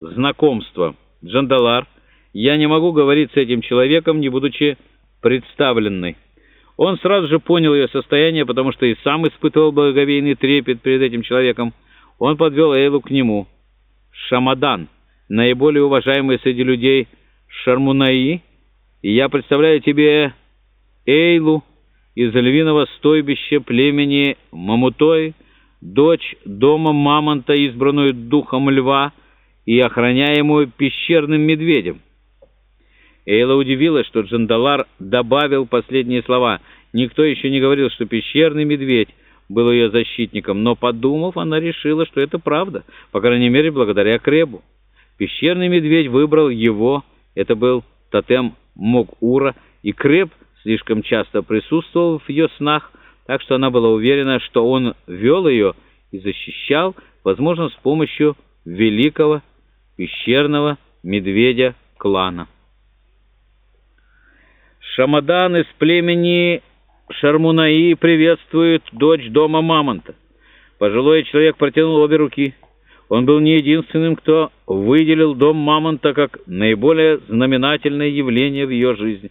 Знакомство. Джандалар. Я не могу говорить с этим человеком, не будучи представленной. Он сразу же понял ее состояние, потому что и сам испытывал благоговейный трепет перед этим человеком. Он подвел Эйлу к нему. Шамадан, наиболее уважаемый среди людей Шармунаи, и я представляю тебе Эйлу из львиного стойбища племени Мамутой, дочь дома Мамонта, избранную духом льва, и охраняемую пещерным медведем. Эйла удивилась, что Джандалар добавил последние слова. Никто еще не говорил, что пещерный медведь был ее защитником, но, подумав, она решила, что это правда, по крайней мере, благодаря Кребу. Пещерный медведь выбрал его, это был тотем Мокура, и Креб слишком часто присутствовал в ее снах, так что она была уверена, что он вел ее и защищал, возможно, с помощью великого пещерного медведя клана. Шамадан из племени Шармунаи приветствует дочь дома Мамонта. Пожилой человек протянул обе руки. Он был не единственным, кто выделил дом Мамонта как наиболее знаменательное явление в ее жизни.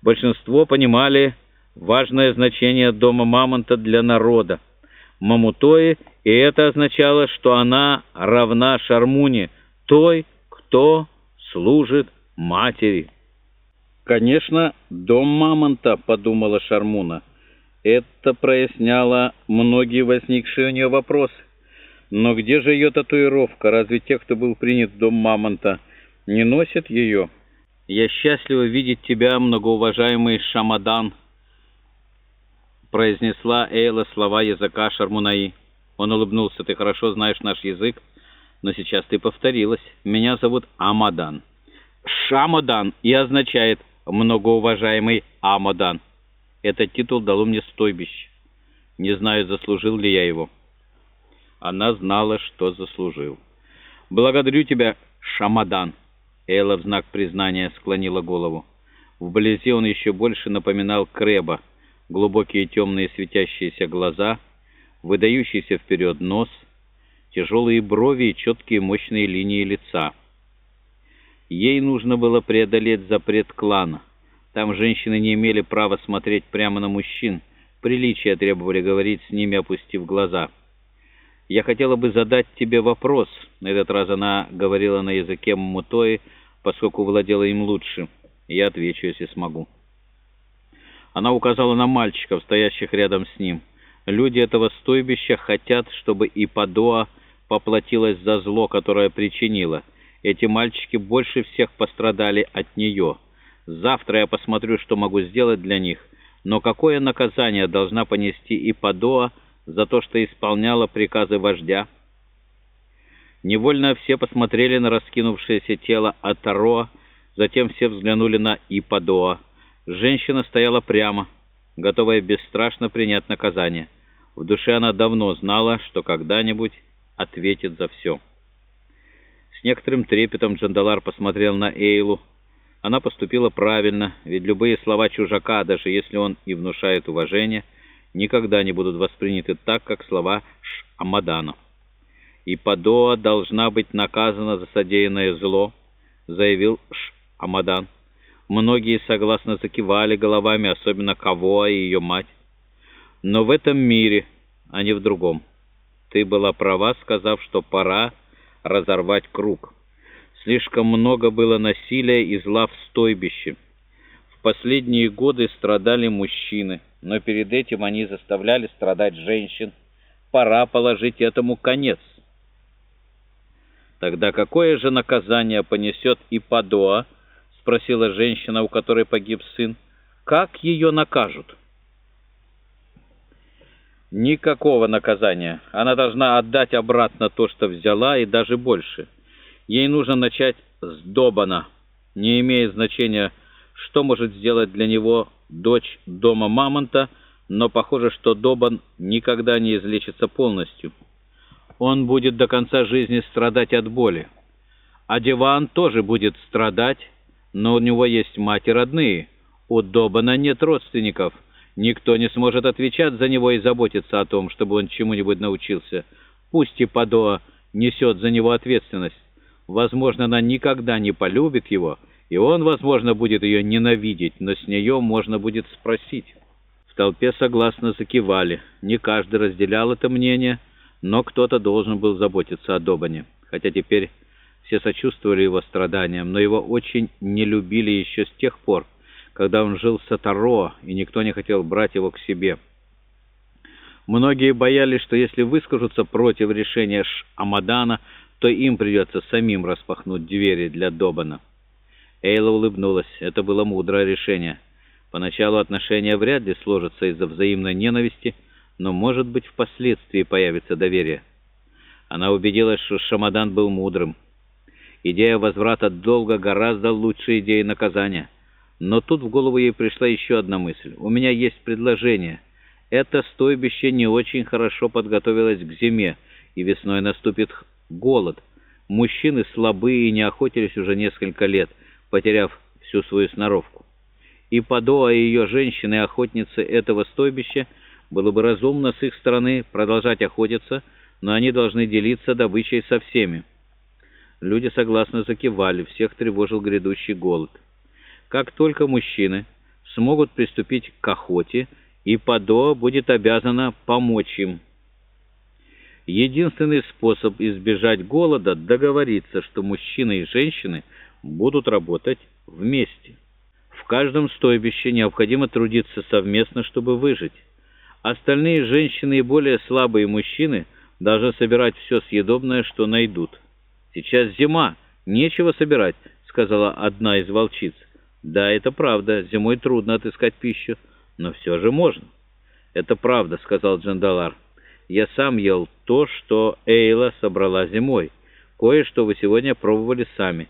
Большинство понимали важное значение дома Мамонта для народа. Мамутои, и это означало, что она равна Шармуне – той, кто служит матери. «Конечно, дом Мамонта», — подумала Шармуна. Это проясняло многие возникшие у нее вопросы. Но где же ее татуировка? Разве те, кто был принят в дом Мамонта, не носят ее? «Я счастлива видеть тебя, многоуважаемый Шамадан», — произнесла Эйла слова языка Шармунаи. Он улыбнулся. «Ты хорошо знаешь наш язык но сейчас ты повторилась. Меня зовут Амадан. Шамадан и означает «многоуважаемый Амадан». Этот титул дало мне стойбище. Не знаю, заслужил ли я его. Она знала, что заслужил. «Благодарю тебя, Шамадан!» Элла в знак признания склонила голову. Вблизи он еще больше напоминал Креба. Глубокие темные светящиеся глаза, выдающийся вперед нос — тяжелые брови и четкие мощные линии лица. Ей нужно было преодолеть запрет клана. Там женщины не имели права смотреть прямо на мужчин. Приличия требовали говорить с ними, опустив глаза. «Я хотела бы задать тебе вопрос». На этот раз она говорила на языке Мутои, поскольку владела им лучше. Я отвечу, если смогу. Она указала на мальчиков, стоящих рядом с ним. Люди этого стойбища хотят, чтобы и Падоа поплатилась за зло, которое причинила. Эти мальчики больше всех пострадали от нее. Завтра я посмотрю, что могу сделать для них. Но какое наказание должна понести и Падоа за то, что исполняла приказы вождя? Невольно все посмотрели на раскинувшееся тело Атароа, затем все взглянули на Ипадоа. Женщина стояла прямо, готовая бесстрашно принять наказание. В душе она давно знала, что когда-нибудь ответит за все. С некоторым трепетом Джандалар посмотрел на Эйлу. Она поступила правильно, ведь любые слова чужака, даже если он и внушает уважение, никогда не будут восприняты так, как слова Ш-Амадану. «И Падоа должна быть наказана за содеянное зло», — заявил Ш-Амадан. Многие согласно закивали головами, особенно Кавоа и ее мать. Но в этом мире, а не в другом. Ты была права, сказав, что пора разорвать круг. Слишком много было насилия и зла в стойбище. В последние годы страдали мужчины, но перед этим они заставляли страдать женщин. Пора положить этому конец. Тогда какое же наказание понесет Ипадоа? Спросила женщина, у которой погиб сын. Как ее накажут? Никакого наказания. Она должна отдать обратно то, что взяла, и даже больше. Ей нужно начать с Добана. Не имеет значения, что может сделать для него дочь дома Мамонта, но похоже, что Добан никогда не излечится полностью. Он будет до конца жизни страдать от боли. А Диван тоже будет страдать, но у него есть мать и родные. У Добана нет родственников – Никто не сможет отвечать за него и заботиться о том, чтобы он чему-нибудь научился. Пусть и Падоа несет за него ответственность. возможно, она никогда не полюбит его, и он, возможно, будет ее ненавидеть, но с нее можно будет спросить. В толпе согласно закивали. Не каждый разделял это мнение, но кто-то должен был заботиться о Добане. Хотя теперь все сочувствовали его страданиям, но его очень не любили еще с тех пор, когда он жил в Сатаро, и никто не хотел брать его к себе. Многие боялись, что если выскажутся против решения Амадана, то им придется самим распахнуть двери для Добана. Эйла улыбнулась. Это было мудрое решение. Поначалу отношения вряд ли сложатся из-за взаимной ненависти, но, может быть, впоследствии появится доверие. Она убедилась, что Шамадан был мудрым. Идея возврата долга гораздо лучше идеи наказания. Но тут в голову ей пришла еще одна мысль. «У меня есть предложение. Это стойбище не очень хорошо подготовилось к зиме, и весной наступит голод. Мужчины слабые и не охотились уже несколько лет, потеряв всю свою сноровку. И Падоа и ее женщины-охотницы этого стойбища было бы разумно с их стороны продолжать охотиться, но они должны делиться добычей со всеми. Люди согласно закивали, всех тревожил грядущий голод. Как только мужчины смогут приступить к охоте, и Падоа будет обязана помочь им. Единственный способ избежать голода – договориться, что мужчины и женщины будут работать вместе. В каждом стойбище необходимо трудиться совместно, чтобы выжить. Остальные женщины и более слабые мужчины должны собирать все съедобное, что найдут. «Сейчас зима, нечего собирать», — сказала одна из волчиц. «Да, это правда, зимой трудно отыскать пищу, но все же можно». «Это правда», — сказал Джандалар. «Я сам ел то, что Эйла собрала зимой. Кое-что вы сегодня пробовали сами».